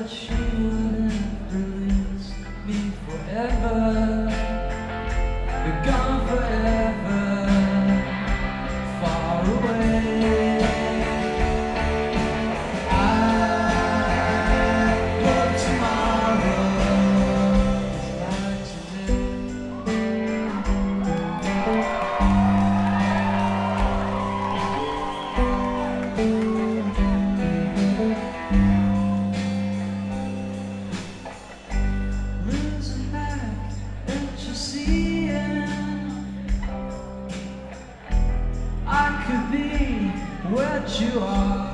but she wouldn't release me forever. You're gone forever, far away. I hope tomorrow. What you are.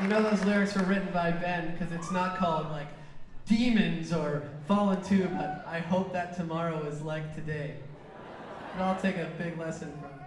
You know those lyrics were written by Ben because it's not called like demons or fallen too, but I hope that tomorrow is like today. And I'll take a big lesson from